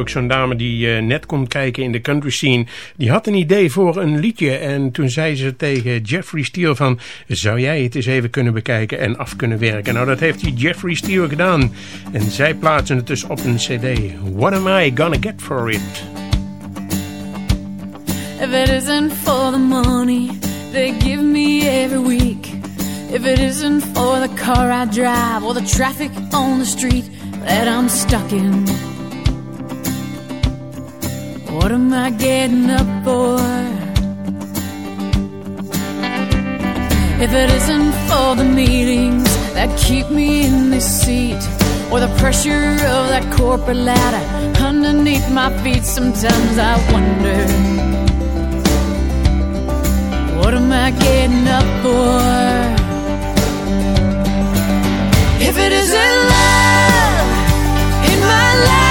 Ook zo'n dame die uh, net komt kijken in de country scene. Die had een idee voor een liedje en toen zei ze tegen Jeffrey Steele van... zou jij het eens even kunnen bekijken en af kunnen werken? Nou, dat heeft die Jeffrey Steele gedaan. En zij plaatsen het dus op een cd. What am I gonna get for it? If it isn't for the money they give me every week If it isn't for the car I drive or the traffic on the street that I'm stuck in What am I getting up for? If it isn't for the meetings that keep me in this seat Or the pressure of that corporate ladder underneath my feet Sometimes I wonder What am I getting up for? If it isn't love in my life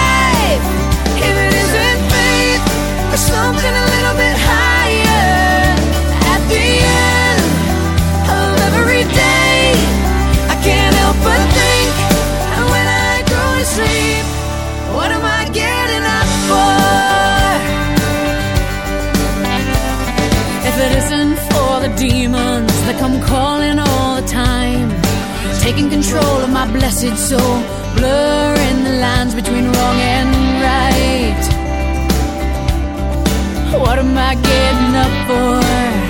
Taking control of my blessed soul Blurring the lines between wrong and What am I getting up for?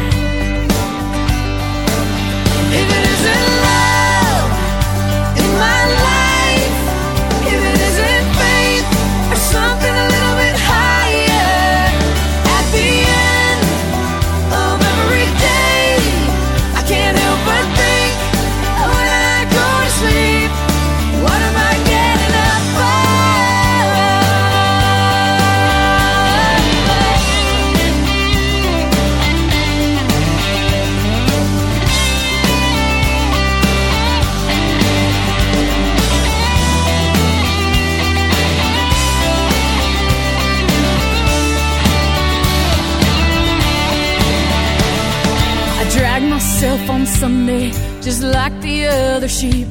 Just like the other sheep.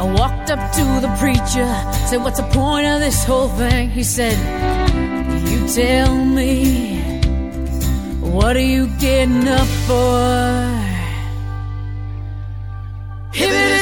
I walked up to the preacher, said, What's the point of this whole thing? He said, You tell me, what are you getting up for? If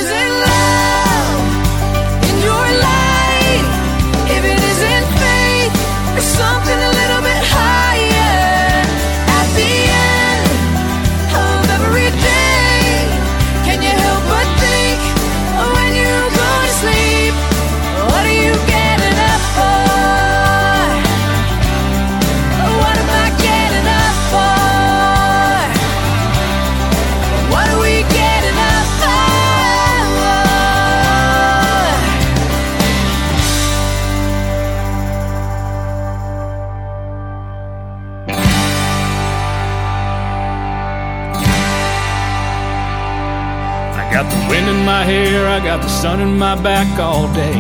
my hair, I got the sun in my back all day.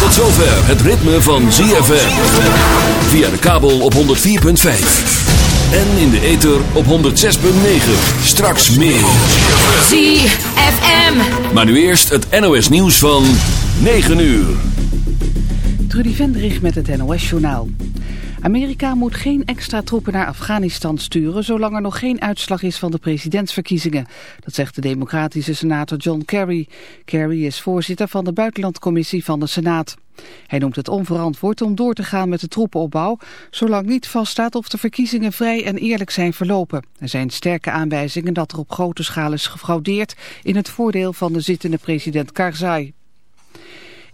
Tot zover het ritme van ZFM. Via de kabel op 104.5. En in de ether op 106.9. Straks meer. ZFM. Maar nu eerst het NOS nieuws van 9 uur. Trudy Vendrich met het NOS-journaal. Amerika moet geen extra troepen naar Afghanistan sturen... zolang er nog geen uitslag is van de presidentsverkiezingen. Dat zegt de democratische senator John Kerry. Kerry is voorzitter van de buitenlandcommissie van de Senaat. Hij noemt het onverantwoord om door te gaan met de troepenopbouw... zolang niet vaststaat of de verkiezingen vrij en eerlijk zijn verlopen. Er zijn sterke aanwijzingen dat er op grote schaal is gefraudeerd... in het voordeel van de zittende president Karzai.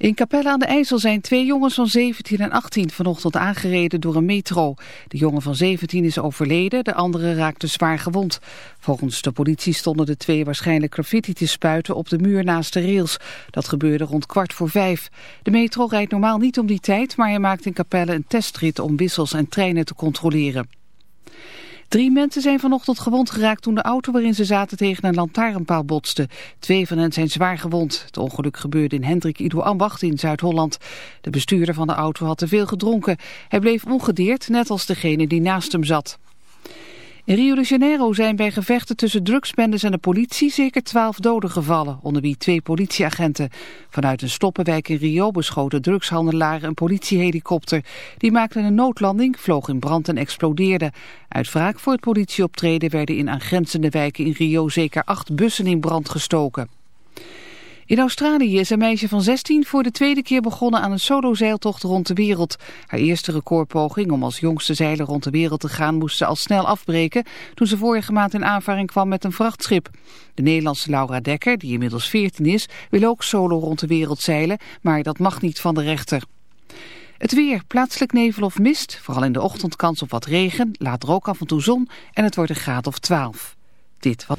In Capelle aan de IJssel zijn twee jongens van 17 en 18 vanochtend aangereden door een metro. De jongen van 17 is overleden, de andere raakte zwaar gewond. Volgens de politie stonden de twee waarschijnlijk graffiti te spuiten op de muur naast de rails. Dat gebeurde rond kwart voor vijf. De metro rijdt normaal niet om die tijd, maar hij maakt in Capelle een testrit om wissels en treinen te controleren. Drie mensen zijn vanochtend gewond geraakt toen de auto waarin ze zaten tegen een lantaarnpaal botste. Twee van hen zijn zwaar gewond. Het ongeluk gebeurde in Hendrik Ido Ambacht in Zuid-Holland. De bestuurder van de auto had te veel gedronken. Hij bleef ongedeerd, net als degene die naast hem zat. In Rio de Janeiro zijn bij gevechten tussen drugsbendes en de politie zeker twaalf doden gevallen, onder wie twee politieagenten. Vanuit een stoppenwijk in Rio beschoten drugshandelaren een politiehelikopter. Die maakte een noodlanding, vloog in brand en explodeerde. Uit wraak voor het politieoptreden werden in aangrenzende wijken in Rio zeker acht bussen in brand gestoken. In Australië is een meisje van 16 voor de tweede keer begonnen aan een solozeiltocht rond de wereld. Haar eerste recordpoging om als jongste zeiler rond de wereld te gaan moest ze al snel afbreken toen ze vorige maand in aanvaring kwam met een vrachtschip. De Nederlandse Laura Dekker, die inmiddels 14 is, wil ook solo rond de wereld zeilen, maar dat mag niet van de rechter. Het weer, plaatselijk nevel of mist, vooral in de ochtend kans op wat regen, later ook af en toe zon en het wordt een graad of 12. Dit was...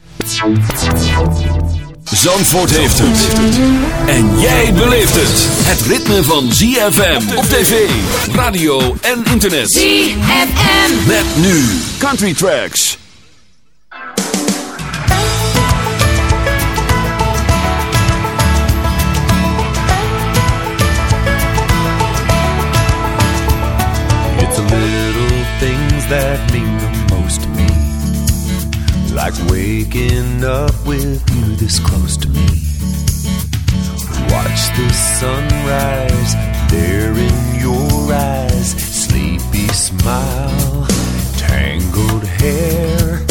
Zandvoort heeft het. En jij beleeft het. Het ritme van ZFM op tv, radio en internet. ZFM. Met nu Country Tracks. It's the little things that mean the most to me. Like waking up with you this close to me. Watch the sunrise there in your eyes. Sleepy smile, tangled hair,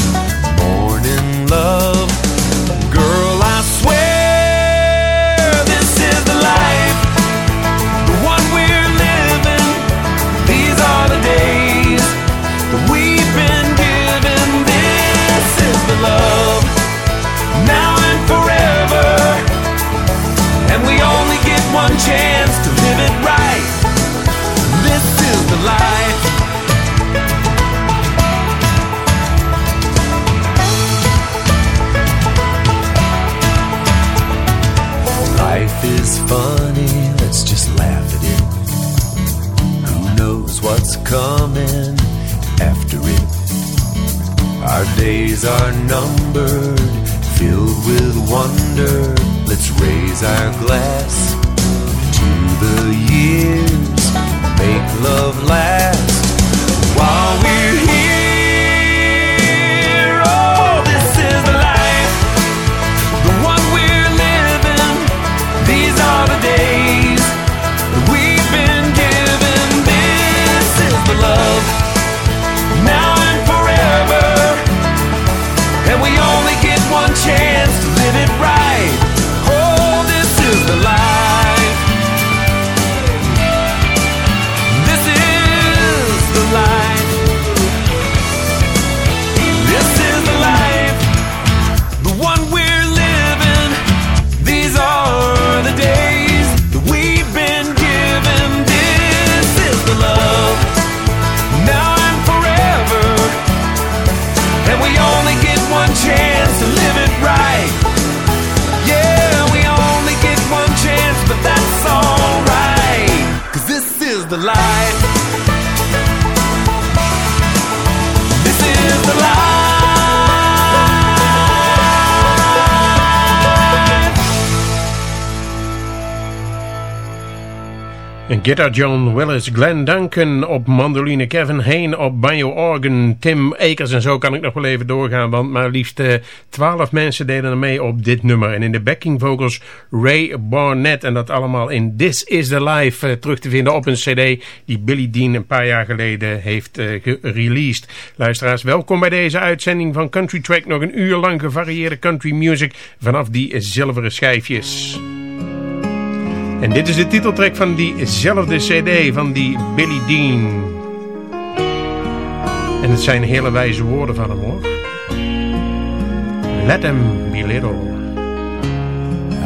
morning love. Guitar John Willis, Glenn Duncan op mandoline, Kevin Hain op banjo organ, Tim Akers en zo kan ik nog wel even doorgaan, want maar liefst uh, 12 mensen deden er mee op dit nummer. En in de backing vocals Ray Barnett en dat allemaal in This Is The Life uh, terug te vinden op een cd die Billy Dean een paar jaar geleden heeft uh, gereleased. Luisteraars, welkom bij deze uitzending van Country Track. Nog een uur lang gevarieerde country music vanaf die zilveren schijfjes. En dit is de titeltrack van diezelfde cd van die Billy Dean. En het zijn hele wijze woorden van hem hoor. Let them be little.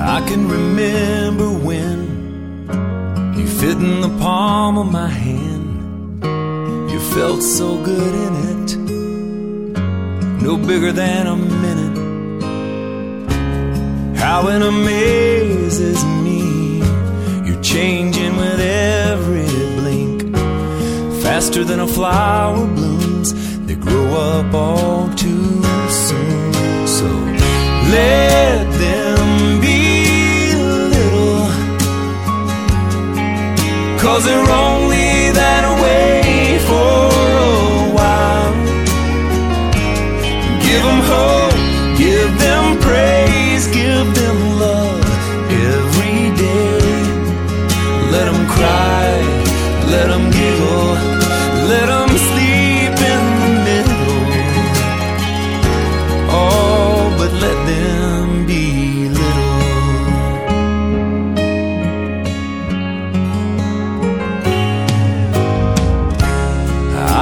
I can remember when you fit in the palm of my hand. You felt so good in it. No bigger than a minute. How it amazes me changing with every blink. Faster than a flower blooms, they grow up all too soon. So let them be little, cause they're only that way for a while. Give them hope, give them praise, give them cry, let them giggle, let them sleep in the middle. Oh, but let them be little.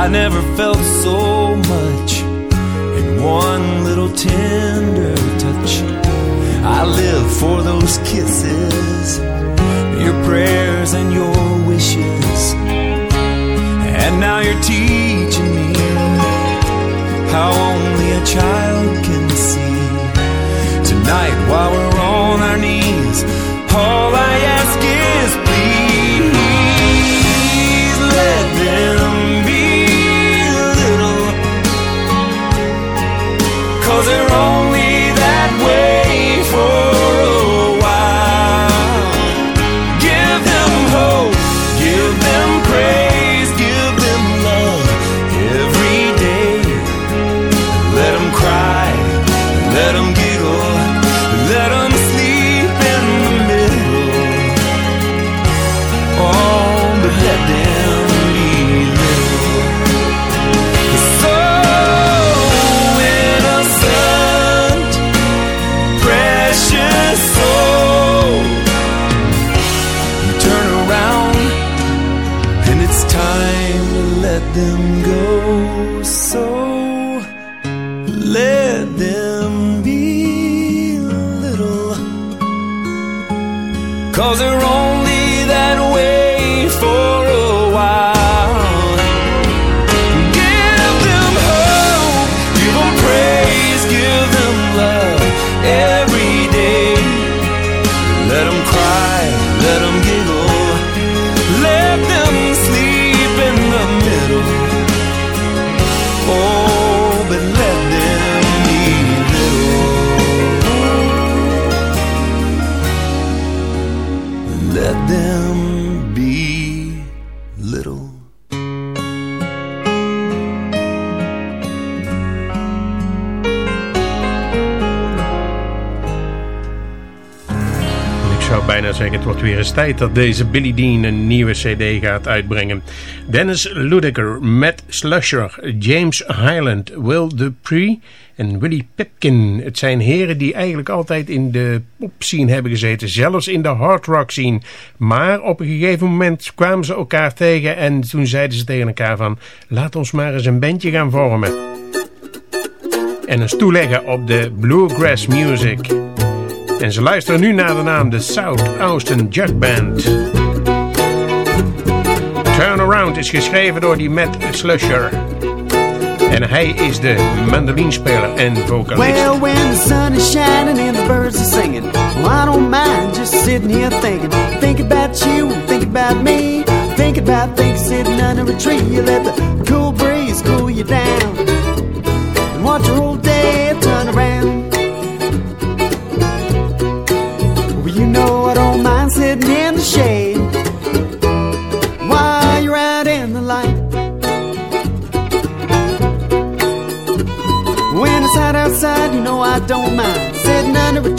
I never felt so much in one little tender touch. I live for those kisses your prayers and your wishes. And now you're teaching me how only a child them het wordt weer eens tijd dat deze Billy Dean een nieuwe cd gaat uitbrengen. Dennis Ludiker, Matt Slusher, James Highland, Will Dupree en Willie Pipkin. Het zijn heren die eigenlijk altijd in de pop scene hebben gezeten, zelfs in de hard rock scene. Maar op een gegeven moment kwamen ze elkaar tegen en toen zeiden ze tegen elkaar van, laat ons maar eens een bandje gaan vormen. En eens toeleggen op de bluegrass music. En ze luisteren nu naar de naam de South Austin Jug Band. Turn Around is geschreven door die Matt Slusher. En hij is de mandolinspeler en vocalist. Well, when the sun is shining and the birds are singing, well, I don't mind just sitting here thinking. Thinking about you, thinking about me. Thinking about things sitting under a tree. You let the cool breeze cool you down. And watch your whole day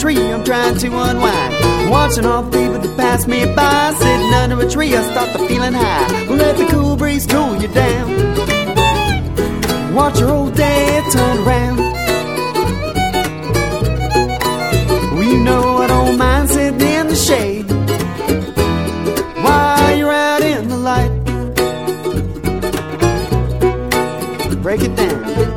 free, I'm trying to unwind. Watching all the people that pass me by, sitting under a tree, I start to feeling high. Let the cool breeze cool you down. Watch your old dad turn around. Well, you know I don't mind sitting in the shade while you're out in the light. Break it down.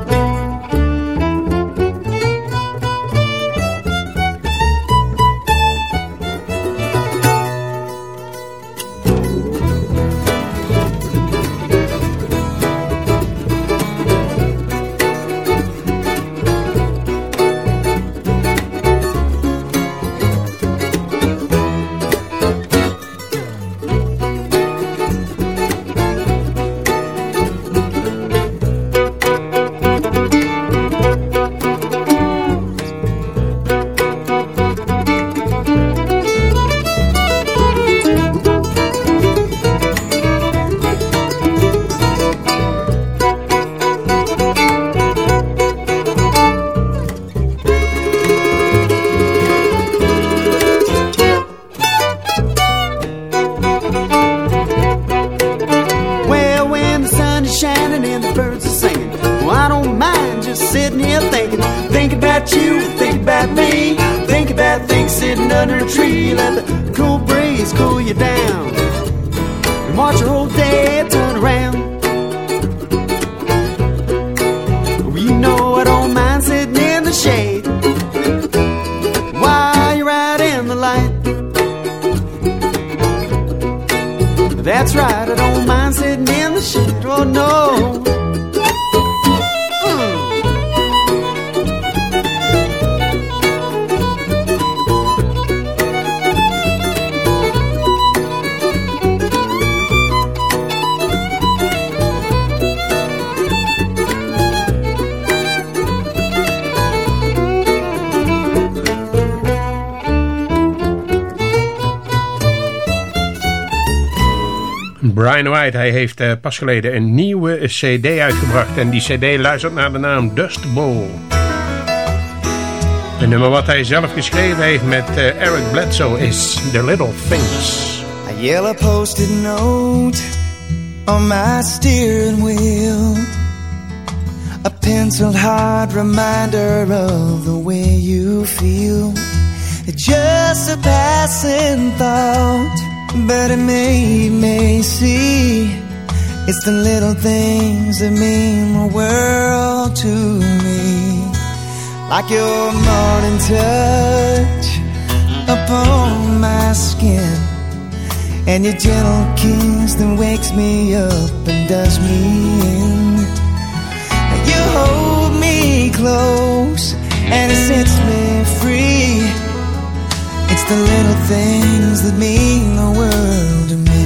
Brian White, hij heeft eh, pas geleden een nieuwe cd uitgebracht. En die cd luistert naar de naam Dust Bowl. Een nummer wat hij zelf geschreven heeft met eh, Eric Bledsoe is The Little Things. A yellow post-it note on my steering wheel. A penciled hard reminder of the way you feel. Just a passing thought, but it made me see. It's the little things that mean the world to me. Like your morning touch upon my skin. And your gentle kiss that wakes me up and does me in. You hold me close and it sets me free. The little things that mean the world to me.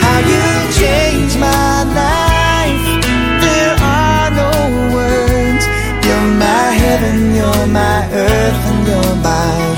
How you changed my life. There are no words. You're my heaven, you're my earth, and you're my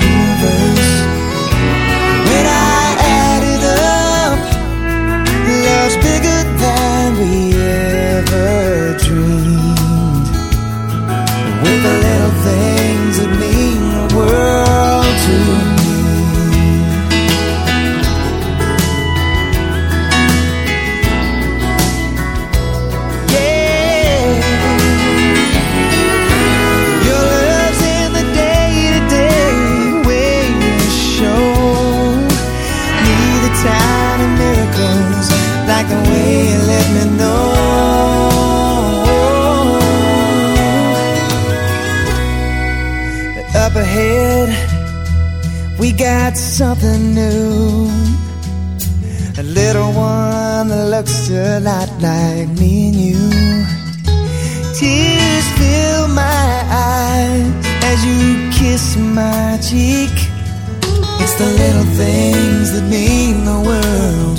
we got something new. A little one that looks a lot like me and you. Tears fill my eyes as you kiss my cheek. It's the little things that mean the world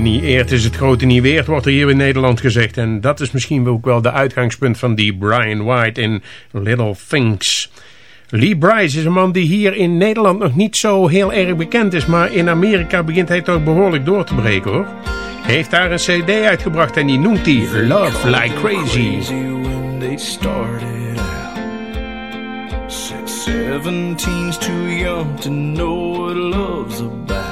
kleine niet eert, is het grote niet weert, wordt er hier in Nederland gezegd. En dat is misschien ook wel de uitgangspunt van die Brian White in Little Things. Lee Bryce is een man die hier in Nederland nog niet zo heel erg bekend is, maar in Amerika begint hij toch behoorlijk door te breken hoor. Hij heeft daar een cd uitgebracht en die noemt hij Love Like Crazy. seventeen's too young to know what love's about.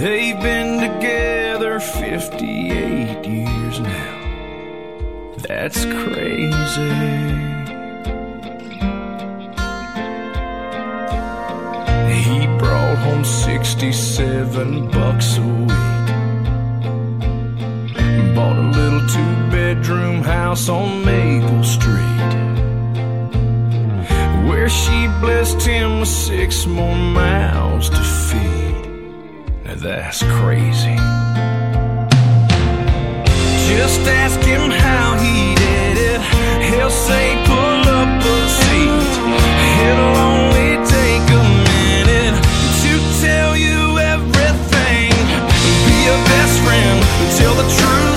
They've been together 58 years now. That's crazy. He brought home 67 bucks a week. Bought a little two bedroom house on Maple Street. Where she blessed him with six more mouths to feed. That's crazy. Just ask him how he did it. He'll say, pull up a seat. It'll only take a minute to tell you everything. Be a best friend, tell the truth,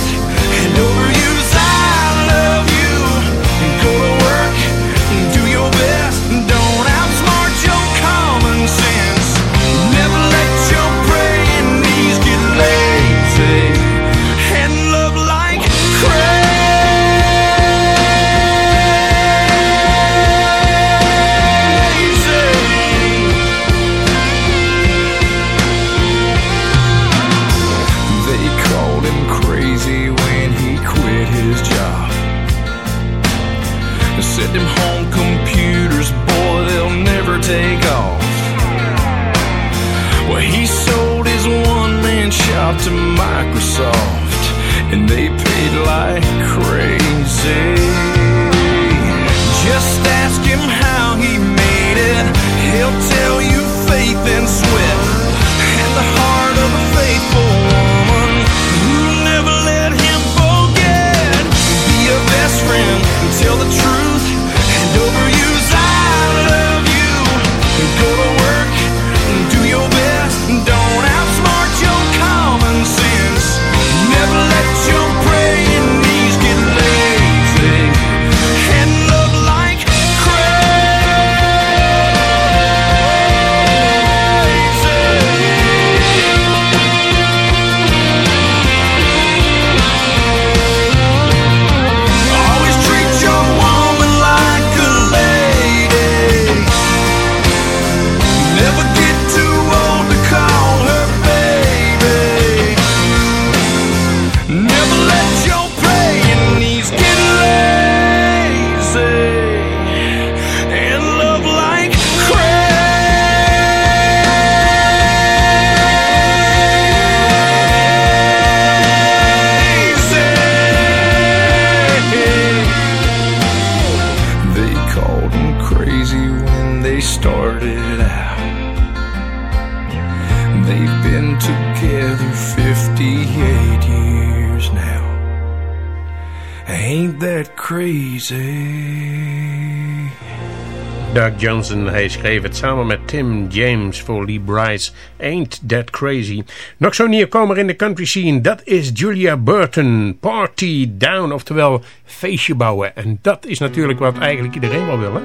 Johnson, hij schreef het samen met Tim James voor Lee Bryce. Ain't That Crazy. Nog zo'n nieuwkomer in de country scene, dat is Julia Burton. Party Down, oftewel feestje bouwen. En dat is natuurlijk wat eigenlijk iedereen wel wil, hè?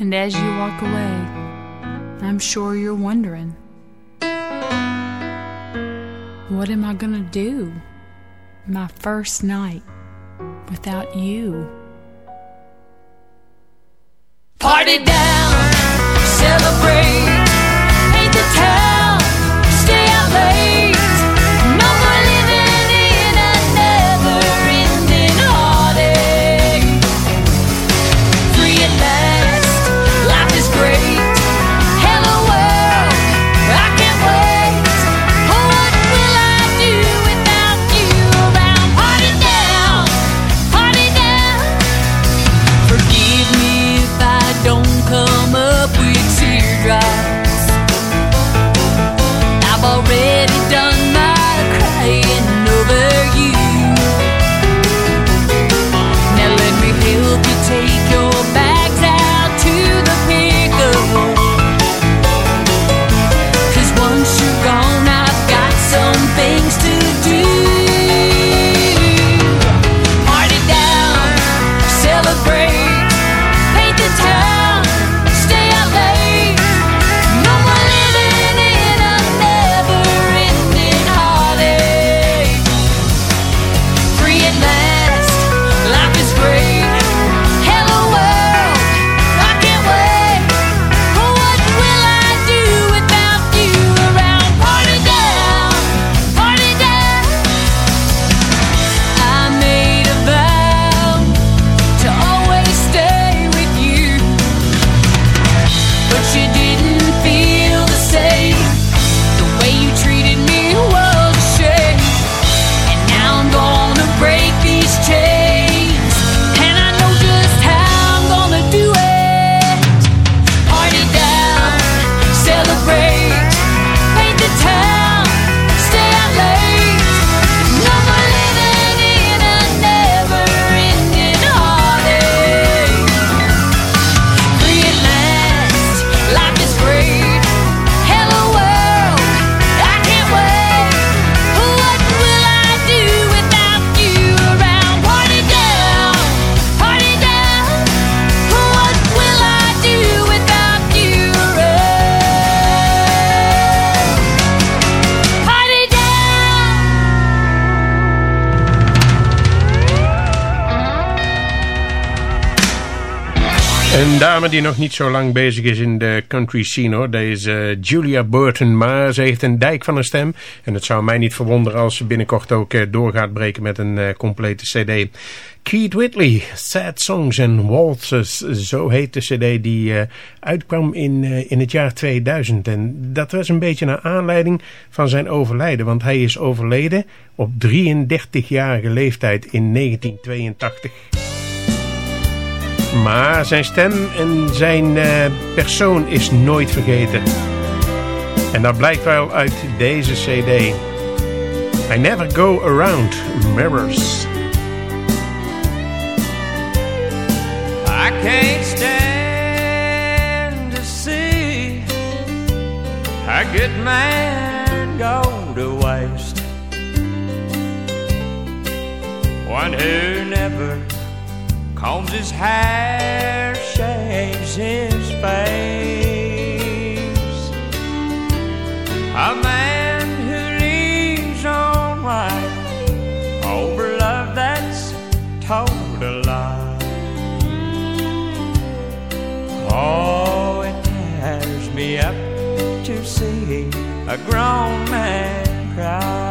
And as you walk away, I'm sure you're wondering what am I to do my first night without you? Party down, celebrate, Een dame die nog niet zo lang bezig is in de country scene hoor. Deze eh, Julia Burton. Maar ze heeft een dijk van een stem. En het zou mij niet verwonderen als ze binnenkort ook eh, door gaat breken met een eh, complete cd. Keith Whitley, Sad Songs and Waltzes. Zo heet de cd die uitkwam in, in het jaar 2000. En dat was een beetje naar aanleiding van zijn overlijden. Want hij is overleden op 33-jarige leeftijd in 1982. Maar zijn stem en zijn eh, persoon is nooit vergeten. En dat blijkt wel uit deze cd. I never go around mirrors. I can't stand to see a man go to waste. One who never combs his hair, shaves his face. A man who leaves on right over love that's told a lie. Oh, it tears me up to see a grown man cry.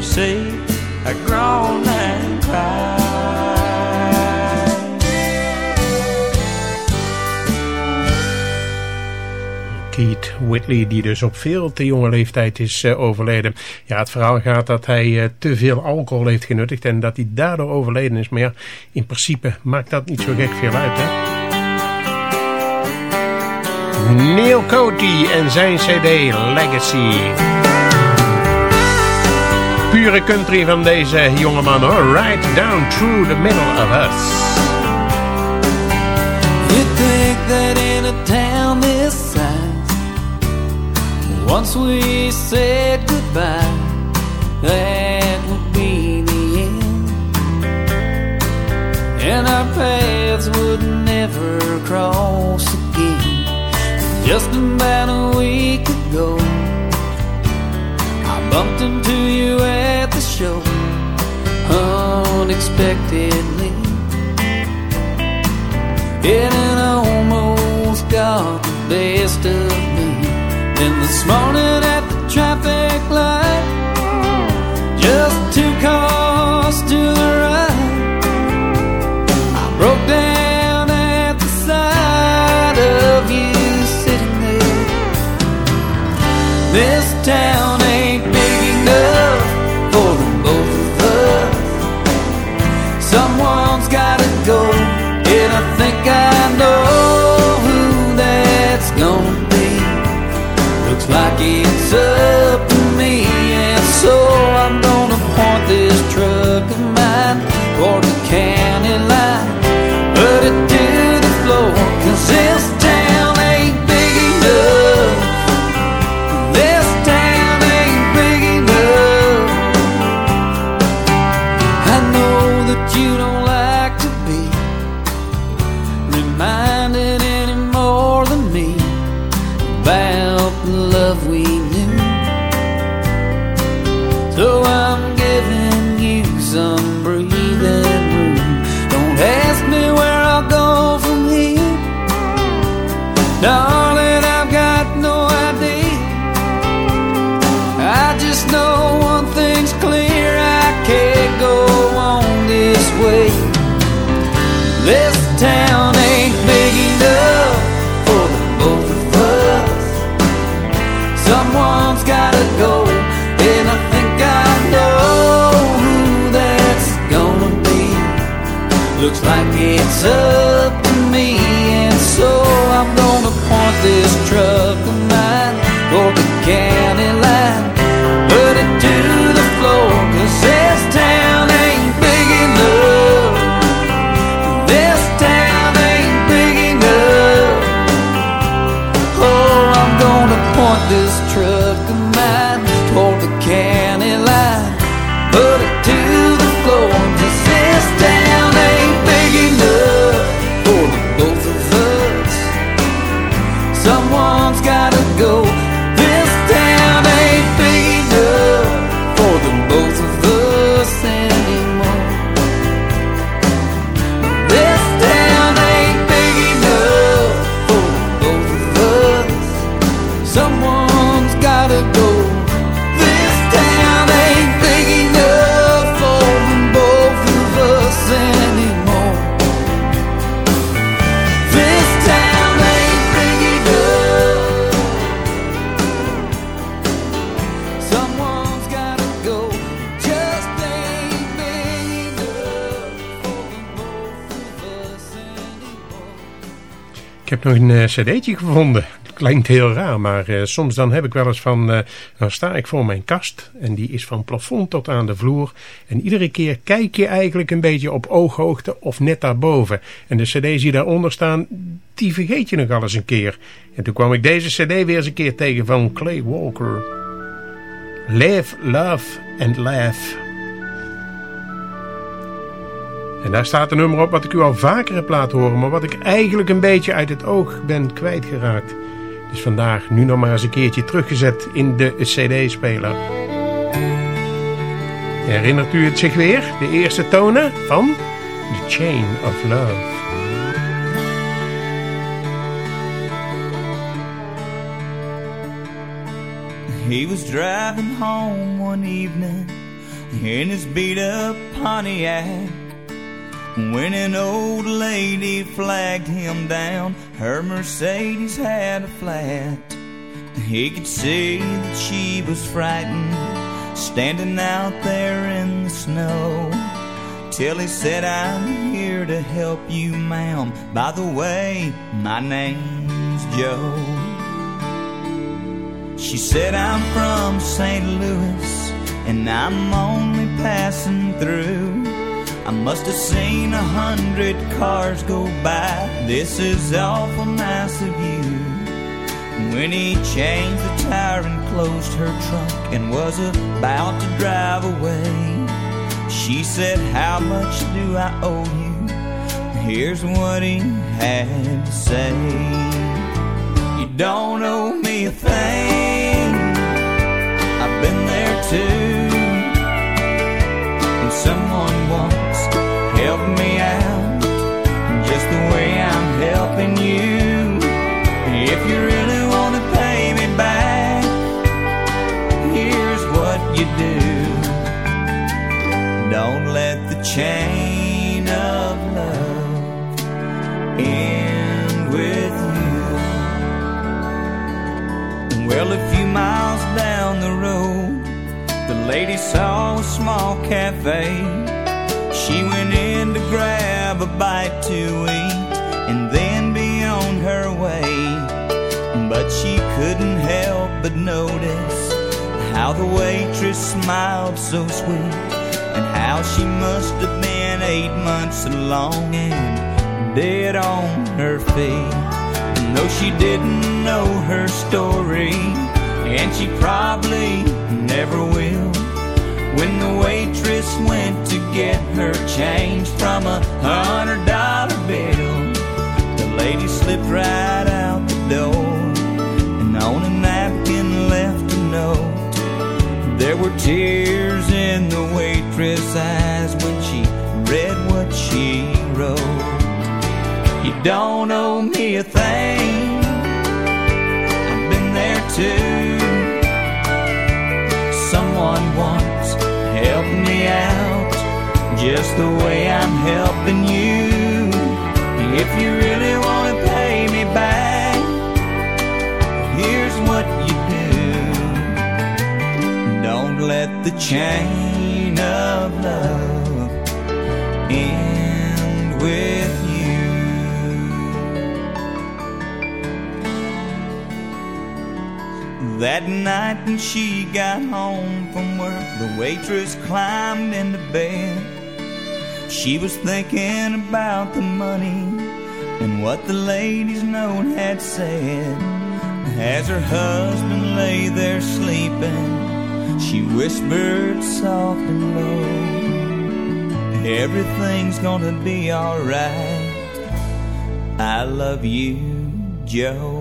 To see a grown man cry. Keith Whitley, die dus op veel te jonge leeftijd is eh, overleden. Ja, het verhaal gaat dat hij eh, te veel alcohol heeft genuttigd en dat hij daardoor overleden is. Maar ja, in principe maakt dat niet zo gek veel uit, hè? Neil Coty en zijn cd Legacy. Pure country van deze jongeman hoor. Right down through the middle of us. You think that in a town this size, once we said goodbye, that would be the end, and our paths would never cross again. Just about a week ago, bumped into you at the show unexpectedly. It almost got the best of me. Then this morning at the traffic light, just two cars to the right, I broke down at the sight of you sitting there. This town Someone's Ik nog een eh, cd'tje gevonden. Klinkt heel raar, maar eh, soms dan heb ik wel eens van... eh, dan sta ik voor mijn kast en die is van plafond tot aan de vloer. En iedere keer kijk je eigenlijk een beetje op ooghoogte of net daarboven. En de cd's die daaronder staan, die vergeet je nog eens een keer. En toen kwam ik deze cd weer eens een keer tegen van Clay Walker. Live, Love and Laugh. En daar staat een nummer op wat ik u al vaker heb laten horen, maar wat ik eigenlijk een beetje uit het oog ben kwijtgeraakt. Dus vandaag nu nog maar eens een keertje teruggezet in de cd-speler. Herinnert u het zich weer? De eerste tonen van The Chain of Love. He was driving home one evening in his beat up Pontiac when an old lady flagged him down. Her Mercedes had a flat. He could see that she was frightened, standing out there in the snow. Till he said, I'm here to help you, ma'am. By the way, my name's Joe. She said, I'm from St. Louis, and I'm only passing through. I must have seen a hundred cars go by. This is awful nice of you. When he changed the tire and closed her trunk and was about to drive away, she said, How much do I owe you? Here's what he had to say You don't owe me a thing. I've been there too. When someone once helped me out, just the way I'm helping you. If you really want to pay me back, here's what you do. Don't let the chain of love end with you. Well, a few miles down the road, the lady saw a small cafe. She went in to grab a bite to eat and then be on her way. But she couldn't help but notice how the waitress smiled so sweet and how she must have been eight months along and dead on her feet. And though she didn't know her story, and she probably never will. When the waitress went to get her change from a hundred dollar bill, the lady slipped right out the door and on a napkin left a note. There were tears in the waitress' eyes when she read what she wrote. You don't owe me a thing. I've been there too. Just the way I'm helping you. If you really want to pay me back, here's what you do. Don't let the chain of love end with you. That night when she got home from work, the waitress climbed into bed. She was thinking about the money and what the lady's note had said. As her husband lay there sleeping, she whispered soft and low, Everything's gonna be alright. I love you, Joe.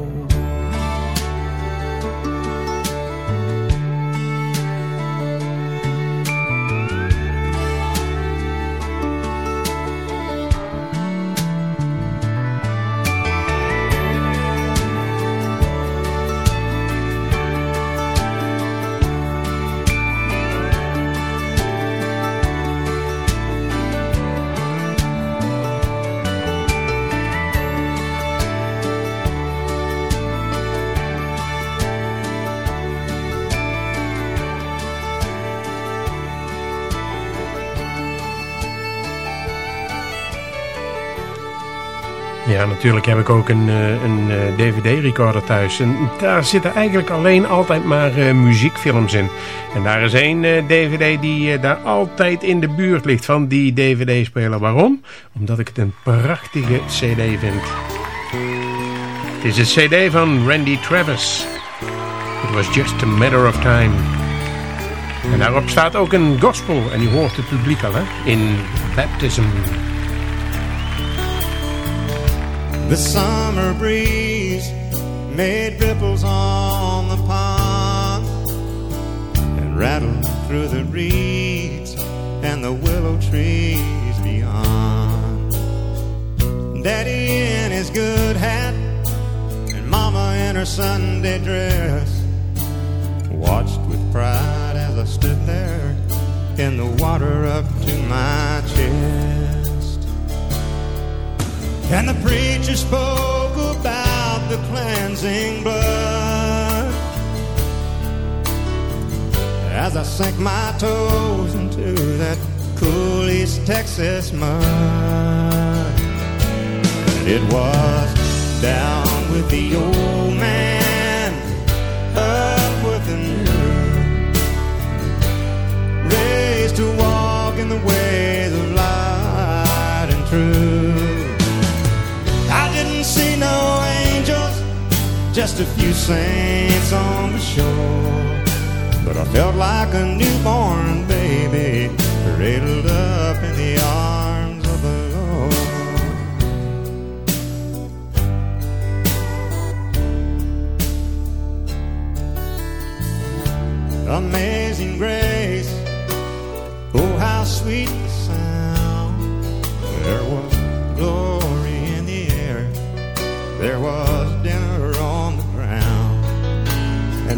Ja, natuurlijk heb ik ook een, eh, een eh, DVD-recorder thuis. En daar zitten eigenlijk alleen altijd maar eh, muziekfilms in. En daar is één DVD die daar altijd in de buurt ligt van die DVD-speler. Waarom? Omdat ik het een prachtige CD vind. Het is een CD van Randy Travis. It was just a matter of time. En daarop staat ook een gospel. En je hoort het publiek al, hè? In Baptism. The summer breeze made ripples on the pond and rattled through the reeds and the willow trees beyond. Daddy in his good hat and Mama in her Sunday dress watched with pride as I stood there in the water up to my chest. And the preacher spoke about the cleansing blood as I sank my toes into that cool East Texas mud. It was down with the old man, just a few saints on the shore. But I felt like a newborn baby, cradled up in the arms of the Lord. Amazing grace, oh how sweet the sound. There was glory in the air, there was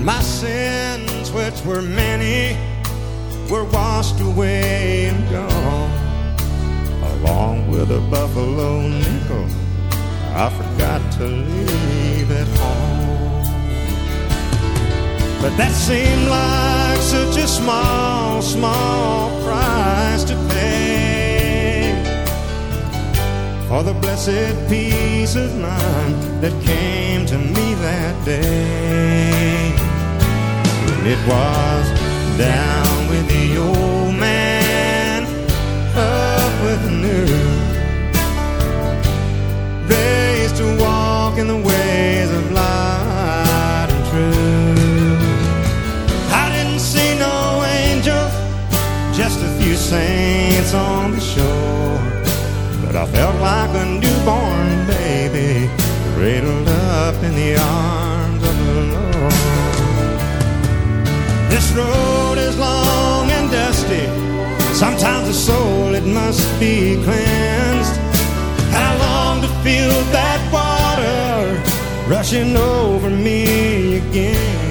and my sins, which were many, were washed away and gone. Along with a buffalo nickel, I forgot to leave at home. But that seemed like such a small, small price to pay for the blessed peace of mind that came to me that day. It was down with the old man, up with the new, raised to walk in the ways of light and truth. I didn't see no angels, just a few saints on the shore. But I felt like a newborn baby, cradled up in the arms of the Lord. This road is long and dusty. Sometimes the soul it must be cleansed. I long to feel that water rushing over me again.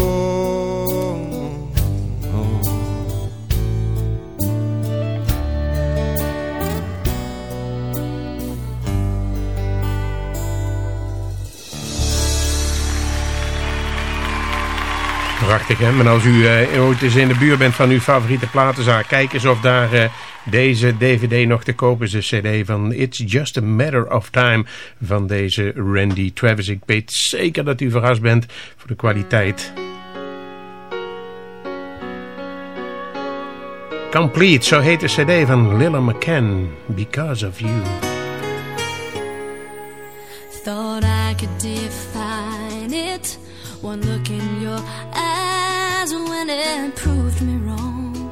Prachtig, hè? Maar als u eh, ooit eens in de buurt bent van uw favoriete platenzaak... kijk eens of daar eh, deze DVD nog te kopen is. De cd van It's Just a Matter of Time van deze Randy Travis. Ik weet zeker dat u verrast bent voor de kwaliteit. Complete, zo heet de cd van Lilla McCann. Because of You. Thought I could define it. One look in your eyes when it proved me wrong.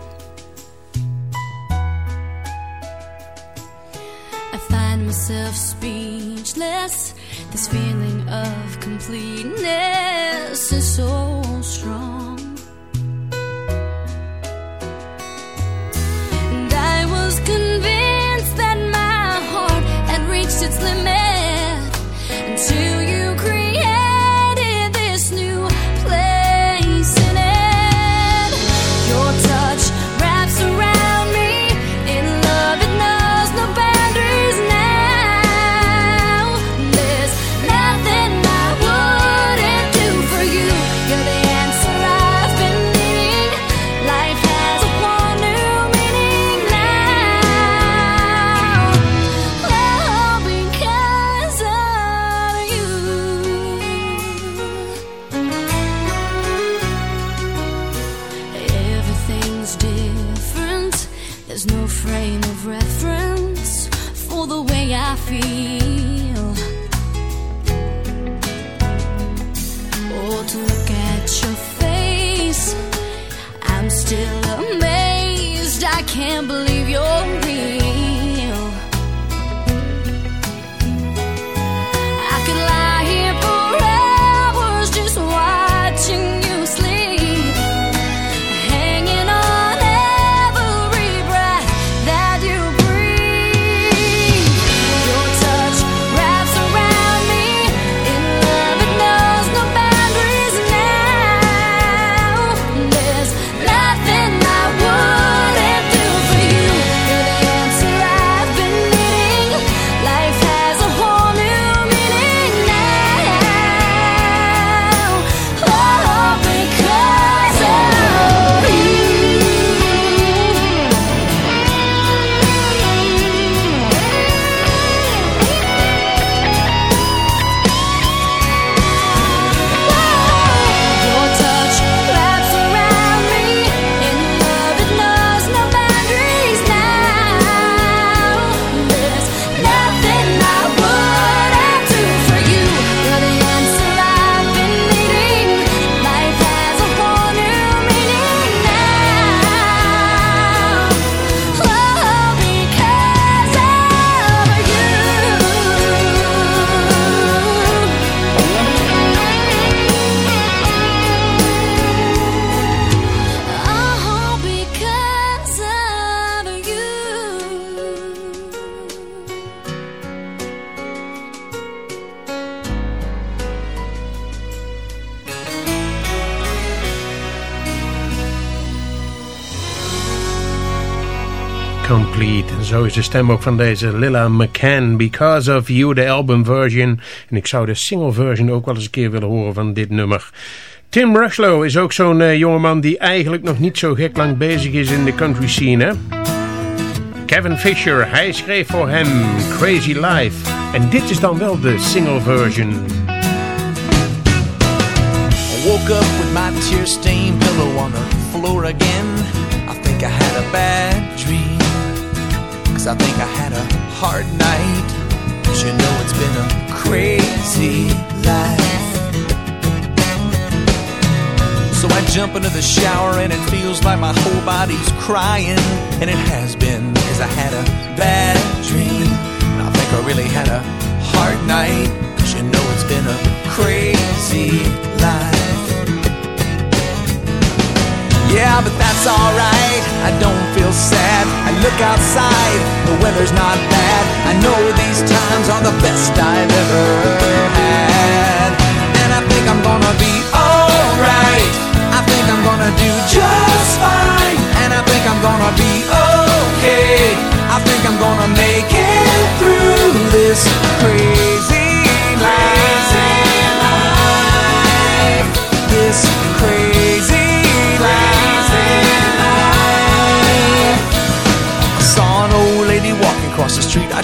I find myself speechless. This feeling of completeness is so strong. And I was convinced that my heart had reached its limit until There's no frame of reference for the way I feel. Or oh, to look at your face, I'm still amazed. I can't believe you're. Complete. En zo is de stem ook van deze Lilla McCann. Because of You, de albumversion. En ik zou de single version ook wel eens een keer willen horen van dit nummer. Tim Rushlow is ook zo'n uh, jongeman die eigenlijk nog niet zo gek lang bezig is in de country scene. Kevin Fisher, hij schreef voor hem Crazy Life. En dit is dan wel de single version. I woke up with my tear-stained pillow on the floor again. Cause I think I had a hard night. Cause you know it's been a crazy life. So I jump into the shower and it feels like my whole body's crying. And it has been cause I had a bad dream. And I think I really had a hard night. Cause you know it's been a crazy life. Yeah, but that's alright. I don't feel sad. I look outside, the weather's not bad. I know these times are the best I've ever had. And I think I'm gonna be alright. I think I'm gonna do just fine. And I think I'm gonna be okay. I think I'm gonna make it through this crazy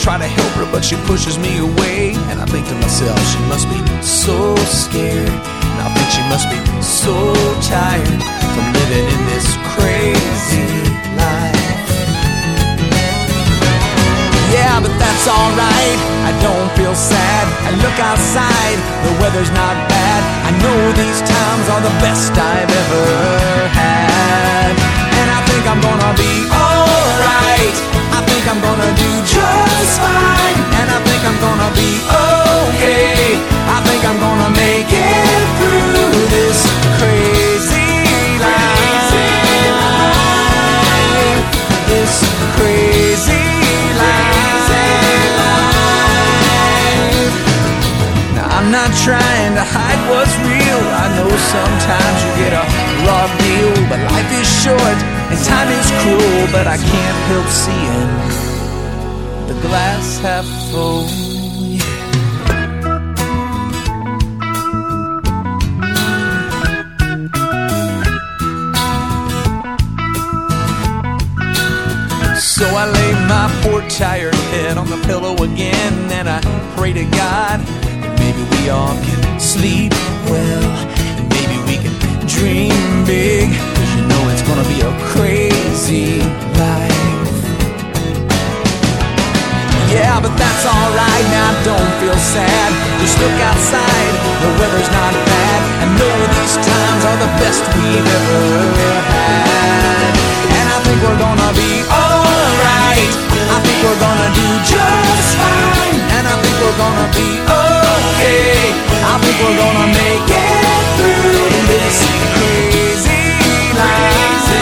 try to help her, but she pushes me away. And I think to myself, she must be so scared. And I think she must be so tired from living in this crazy life. Yeah, but that's alright. I don't feel sad. I look outside, the weather's not bad. I know these times are the best I've ever had. And I think I'm gonna be alright. I think I'm gonna do just fine. And I think I'm gonna be okay. I think I'm gonna make it through this crazy life. This crazy life. Now I'm not trying to hide what's real. I know sometimes you get a raw deal, but life is short and time is cruel. But I can't help seeing half full. So I lay my poor tired head on the pillow again and I pray to God that maybe we all can sleep well and maybe we can dream big cause you know it's gonna be a crazy Yeah, but that's alright now, don't feel sad. Just look outside, the weather's not bad. I know these times are the best we've ever had. And I think we're gonna be alright. I think we're gonna do just fine. And I think we're gonna be okay. I think we're gonna make it through this crazy life.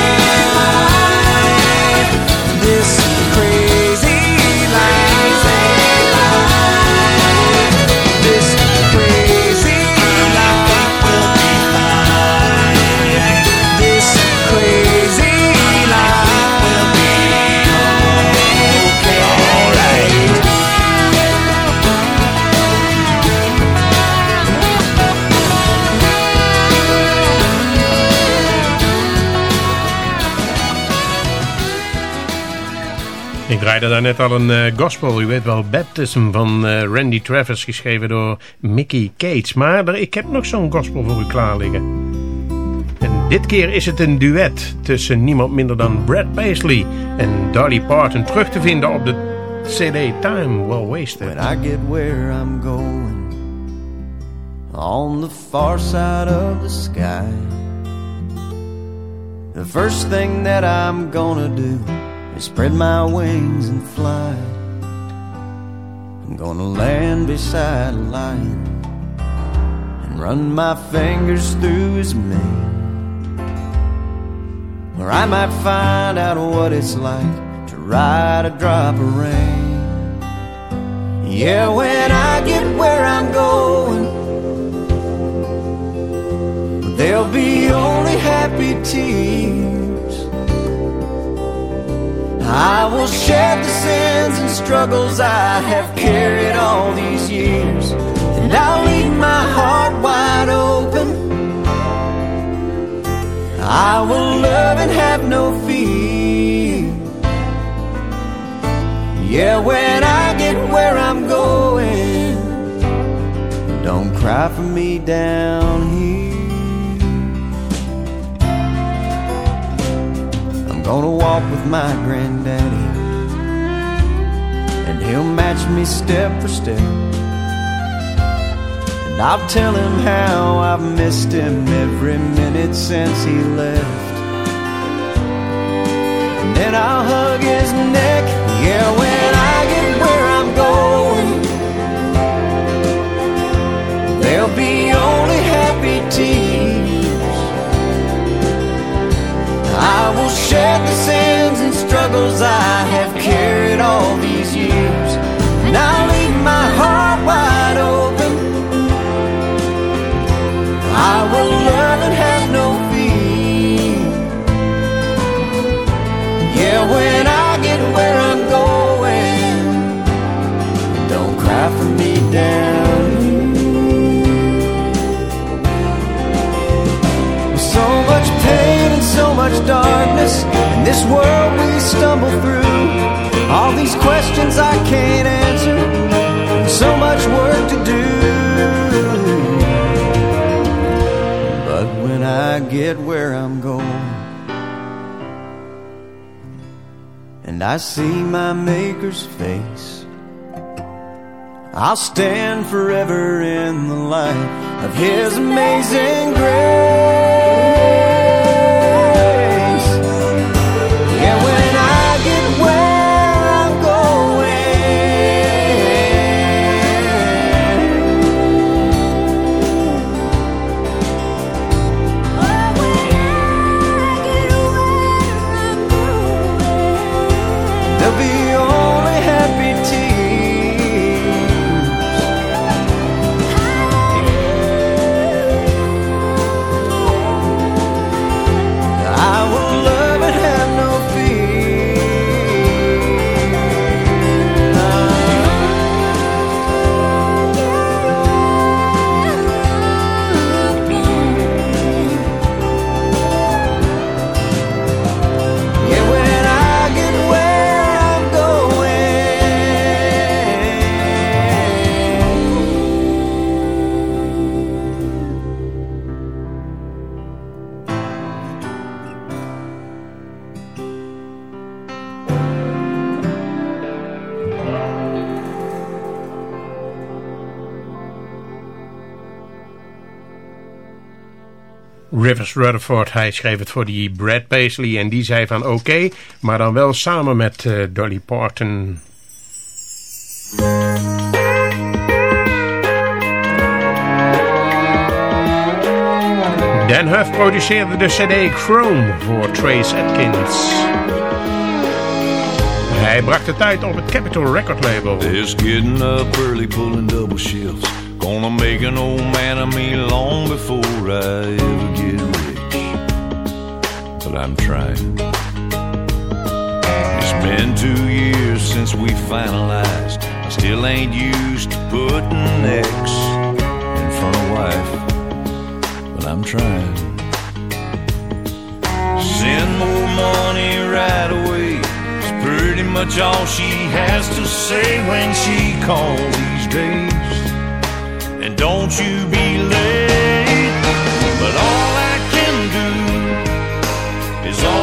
Draaide daar net al een eh, gospel, u weet wel, Baptism van eh, Randy Travis, geschreven door Mickey Cates. Maar ik heb nog zo'n gospel voor u klaar liggen. En dit keer is het een duet tussen niemand minder dan Brad Paisley en Dolly Parton. Terug te vinden op de CD Time Well Wasted. When I get where I'm going on the far side of the sky, the first thing that I'm gonna do is spread my wings and fly. I'm gonna land beside a lion and run my fingers through his mane. Or I might find out what it's like to ride a drop of rain. Yeah, when I get where I'm going, there'll be only happy tears. I will shed the sins and struggles I have carried all these years. And I'll leave my heart wide open. I will love and have no fear. Yeah, when I get where I'm going, don't cry for me down here. Gonna walk with my granddaddy, and he'll match me step for step. And I'll tell him how I've missed him every minute since he left. And then I'll hug his neck, yeah, when I get where I'm going. There'll be will shed the sins and struggles I have carried all these years. And I'll leave my heart wide open. I will love and have no fear. Yeah, when I get where I'm going, don't cry for me down much darkness in this world we stumble through. All these questions I can't answer, and so much work to do. But when I get where I'm going, and I see my Maker's face, I'll stand forever in the light of His amazing grace. Rutherford, hij schreef het voor die Brad Paisley en die zei van oké, maar dan wel samen met eh, Dolly Parton. Dan Huff produceerde de cd Chrome voor Trace Atkins. Hij bracht het uit op het Capitol Record label. This getting up early, pulling double shifts. Gonna make an old man of me long before I ever get. But I'm trying. It's been two years since we finalized. I still ain't used to putting X in front of wife. But I'm trying. Send more money right away. It's pretty much all she has to say when she calls these days. And don't you be late. Is all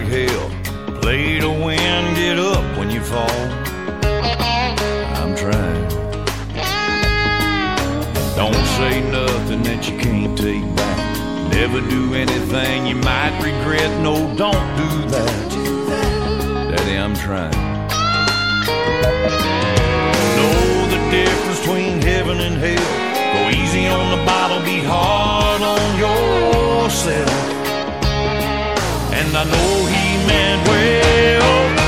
like hell. Play to win, get up when you fall. I'm trying. Don't say nothing that you can't take back. Never do anything you might regret. No, don't do that. Daddy, I'm trying. Know the difference between heaven and hell. Go easy on the bottle, be hard on yourself and I know he meant well.